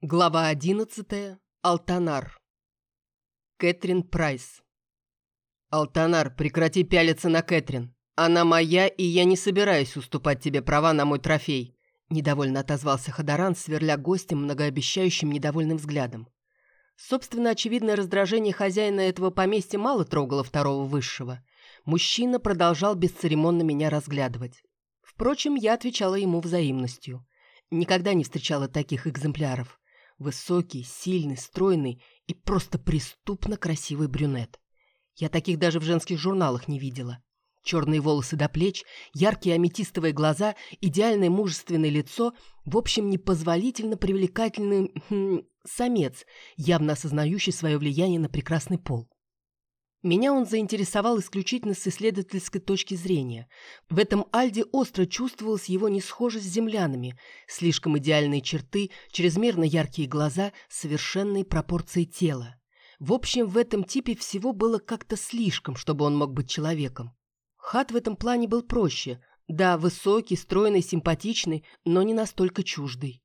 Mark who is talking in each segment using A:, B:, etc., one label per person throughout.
A: Глава одиннадцатая. Алтанар. Кэтрин Прайс. «Алтанар, прекрати пялиться на Кэтрин. Она моя, и я не собираюсь уступать тебе права на мой трофей», недовольно отозвался Ходоран, сверля гостем многообещающим недовольным взглядом. Собственно, очевидное раздражение хозяина этого поместья мало трогало второго высшего. Мужчина продолжал бесцеремонно меня разглядывать. Впрочем, я отвечала ему взаимностью. Никогда не встречала таких экземпляров. Высокий, сильный, стройный и просто преступно красивый брюнет. Я таких даже в женских журналах не видела. Черные волосы до плеч, яркие аметистовые глаза, идеальное мужественное лицо, в общем, непозволительно привлекательный хм, самец, явно осознающий свое влияние на прекрасный пол. Меня он заинтересовал исключительно с исследовательской точки зрения. В этом Альде остро чувствовалась его несхожесть с землянами, слишком идеальные черты, чрезмерно яркие глаза, совершенные пропорции тела. В общем, в этом типе всего было как-то слишком, чтобы он мог быть человеком. Хат в этом плане был проще. Да, высокий, стройный, симпатичный, но не настолько чуждый.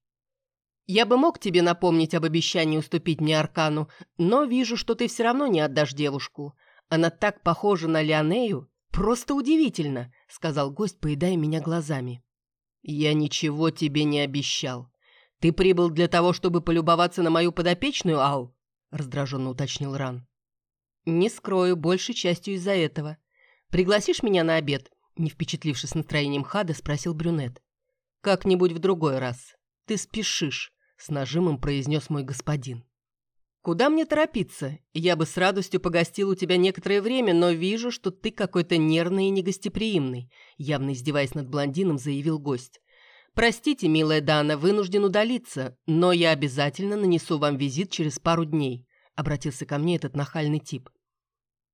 A: Я бы мог тебе напомнить об обещании уступить мне Аркану, но вижу, что ты все равно не отдашь девушку. Она так похожа на Леонею. Просто удивительно», — сказал гость, поедая меня глазами. «Я ничего тебе не обещал. Ты прибыл для того, чтобы полюбоваться на мою подопечную, Ал?» — раздраженно уточнил Ран. «Не скрою, большей частью из-за этого. Пригласишь меня на обед?» Не впечатлившись настроением Хада, спросил брюнет. «Как-нибудь в другой раз. Ты спешишь», — с нажимом произнес мой господин. «Куда мне торопиться? Я бы с радостью погостил у тебя некоторое время, но вижу, что ты какой-то нервный и негостеприимный», явно издеваясь над блондином, заявил гость. «Простите, милая Дана, вынужден удалиться, но я обязательно нанесу вам визит через пару дней», обратился ко мне этот нахальный тип.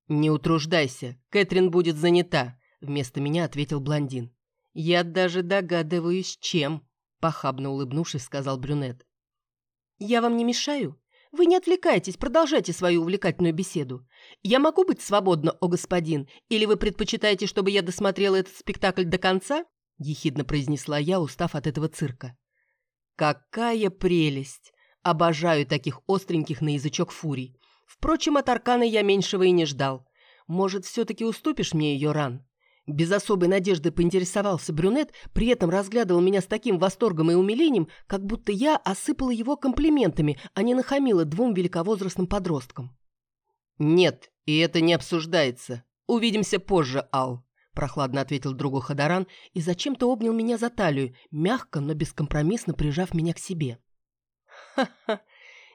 A: «Не утруждайся, Кэтрин будет занята», вместо меня ответил блондин. «Я даже догадываюсь, чем», похабно улыбнувшись, сказал брюнет. «Я вам не мешаю?» Вы не отвлекайтесь, продолжайте свою увлекательную беседу. Я могу быть свободна, о господин, или вы предпочитаете, чтобы я досмотрела этот спектакль до конца?» Ехидно произнесла я, устав от этого цирка. «Какая прелесть! Обожаю таких остреньких на язычок фурий. Впрочем, от Аркана я меньшего и не ждал. Может, все-таки уступишь мне ее ран?» Без особой надежды поинтересовался брюнет, при этом разглядывал меня с таким восторгом и умилением, как будто я осыпала его комплиментами, а не нахамила двум великовозрастным подросткам. «Нет, и это не обсуждается. Увидимся позже, Ал», – прохладно ответил другу Ходоран и зачем-то обнял меня за талию, мягко, но бескомпромиссно прижав меня к себе. «Ха-ха,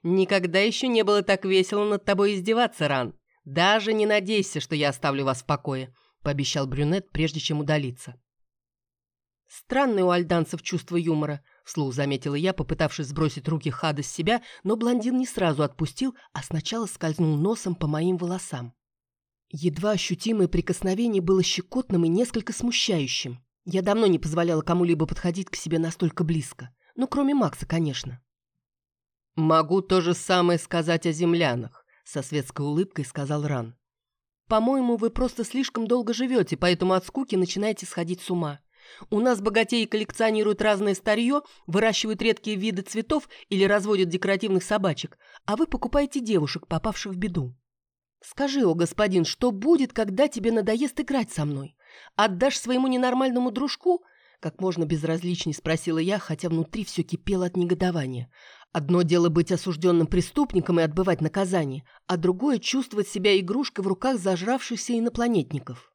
A: никогда еще не было так весело над тобой издеваться, Ран. Даже не надейся, что я оставлю вас в покое» пообещал брюнет, прежде чем удалиться. «Странное у альданцев чувство юмора», — вслух заметила я, попытавшись сбросить руки Хада с себя, но блондин не сразу отпустил, а сначала скользнул носом по моим волосам. Едва ощутимое прикосновение было щекотным и несколько смущающим. Я давно не позволяла кому-либо подходить к себе настолько близко. Ну, кроме Макса, конечно. «Могу то же самое сказать о землянах», — со светской улыбкой сказал Ран. По-моему, вы просто слишком долго живете, поэтому от скуки начинаете сходить с ума. У нас богатеи коллекционируют разное старье, выращивают редкие виды цветов или разводят декоративных собачек, а вы покупаете девушек, попавших в беду. Скажи, о господин, что будет, когда тебе надоест играть со мной? Отдашь своему ненормальному дружку? Как можно безразличней спросила я, хотя внутри все кипело от негодования. Одно дело быть осужденным преступником и отбывать наказание, а другое – чувствовать себя игрушкой в руках зажравшихся инопланетников.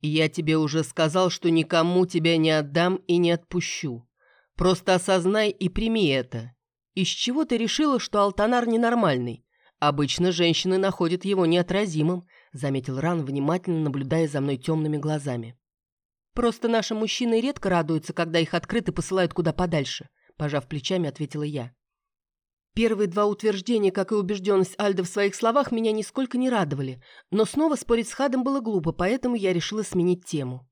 A: «Я тебе уже сказал, что никому тебя не отдам и не отпущу. Просто осознай и прими это. Из чего ты решила, что Алтанар ненормальный? Обычно женщины находят его неотразимым», – заметил Ран, внимательно наблюдая за мной темными глазами. «Просто наши мужчины редко радуются, когда их открыто посылают куда подальше пожав плечами, ответила я. Первые два утверждения, как и убежденность Альда в своих словах, меня нисколько не радовали, но снова спорить с Хадом было глупо, поэтому я решила сменить тему.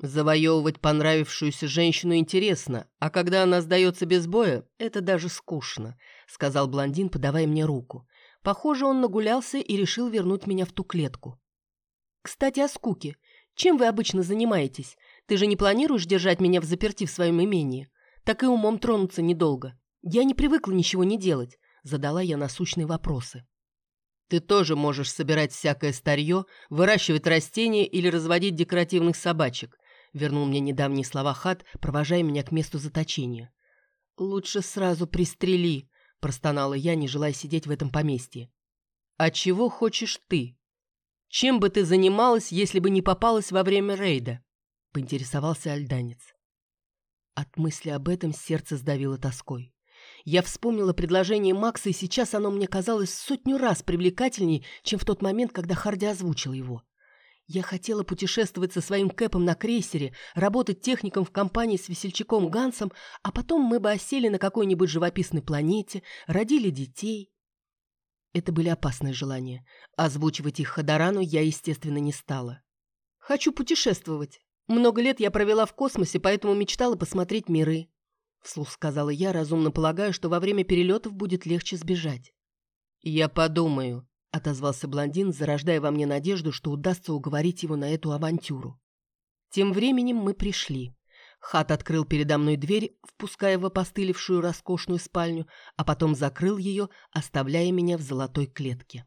A: Завоевывать понравившуюся женщину интересно, а когда она сдается без боя, это даже скучно, сказал блондин, подавая мне руку. Похоже, он нагулялся и решил вернуть меня в ту клетку. Кстати, о скуке. Чем вы обычно занимаетесь? Ты же не планируешь держать меня в заперти в своем имении? Так и умом тронуться недолго. Я не привыкла ничего не делать», — задала я насущные вопросы. «Ты тоже можешь собирать всякое старье, выращивать растения или разводить декоративных собачек», — вернул мне недавние слова Хат, провожая меня к месту заточения. «Лучше сразу пристрели», — простонала я, не желая сидеть в этом поместье. «А чего хочешь ты? Чем бы ты занималась, если бы не попалась во время рейда?» — поинтересовался альданец. От мысли об этом сердце сдавило тоской. Я вспомнила предложение Макса, и сейчас оно мне казалось сотню раз привлекательней, чем в тот момент, когда Харди озвучил его. Я хотела путешествовать со своим Кэпом на крейсере, работать техником в компании с весельчаком Гансом, а потом мы бы осели на какой-нибудь живописной планете, родили детей. Это были опасные желания. Озвучивать их Ходорану я, естественно, не стала. «Хочу путешествовать. Много лет я провела в космосе, поэтому мечтала посмотреть миры», — вслух сказала я, разумно полагая, что во время перелетов будет легче сбежать. «Я подумаю», — отозвался блондин, зарождая во мне надежду, что удастся уговорить его на эту авантюру. Тем временем мы пришли. Хат открыл передо мной дверь, впуская в опостылевшую роскошную спальню, а потом закрыл ее, оставляя меня в золотой клетке.